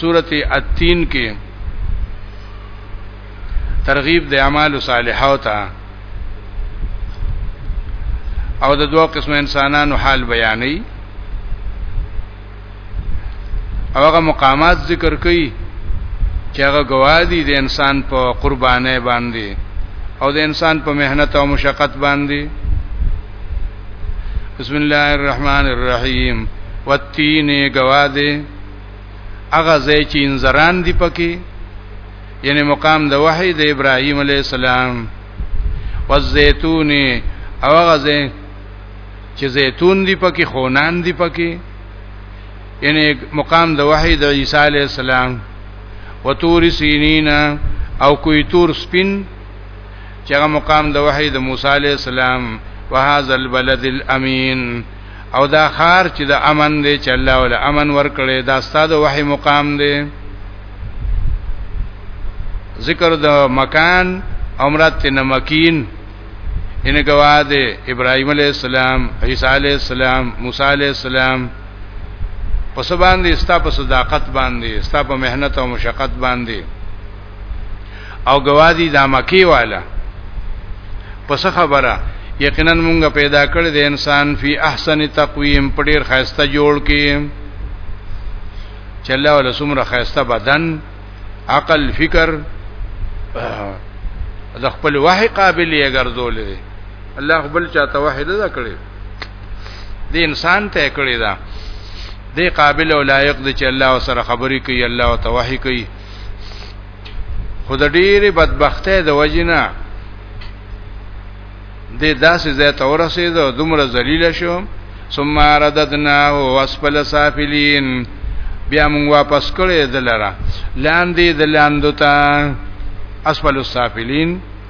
سورت التین کې ترغیب د اعمال صالحو ته او د دوه قسم انسانانو حال بیانې او هغه مقامات ذکر کړي چې هغه گواهی د انسان په قربانې باندې او د انسان په مهنت او مشقت باندې بسم الله الرحمن الرحیم والتین گواهی هغه ځای چې انذران دی پکې یعنی مقام د وحی د ابراهیم علی السلام والزيتون او هغه ځای چې زيتون دی پکې خونان دی پکې یعنی مقام د وحی د عیسی علی السلام وتور سینین او کوی تور سپین چې هغه مقام د وحی د موسی علی السلام وهذا البلد الامین او دا خار چې د امن دی چې الله ول امن ورکړي دا ستاد وحي مقام دی ذکر د مکان امرات نه مکین ان گواد ابراهيم عليه السلام عيسى عليه السلام موسی عليه السلام پس باندې ستا په صداقت باندې ستا په مهنت او مشقت باندې او گوازی دا مکی والا پس خبره یقینا مونږ پیدا کړ د انسان فی احسن تقویم په ډیر خاسته جوړ کې چې الله ول سمره خاسته بدن عقل فکر د خپل وحی قابل یې ګرځولې الله خپل چاته وحی ده کړې د انسان ته کړې ده دی قابل او لایق دی چې الله سره خبرې کوي الله او توحی کوي خو د ډېرې بدبختۍ د وجنه د داسې ځای ته ورسېد او دومره ذلیل شو ثم رددناه واسفل سافلین بیا موږ واپس کړې دلاره لاندې د لاندو ته اسفل السافلین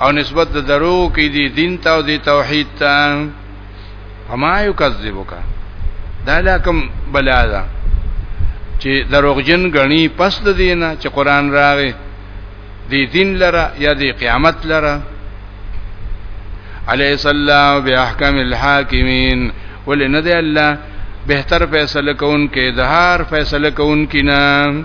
او نسبت د درو کې دی دین ته او دی توحید ته فما یکذبک دا لکم بلا ده چې دروغجن غني پس د دینه چې قران راغی دی دین لره یا دی قیامت لره علی صلی الله باحکم الحاکمین ولنه دی الله بهتر فیصله کون کې د هر فیصله کون کې نه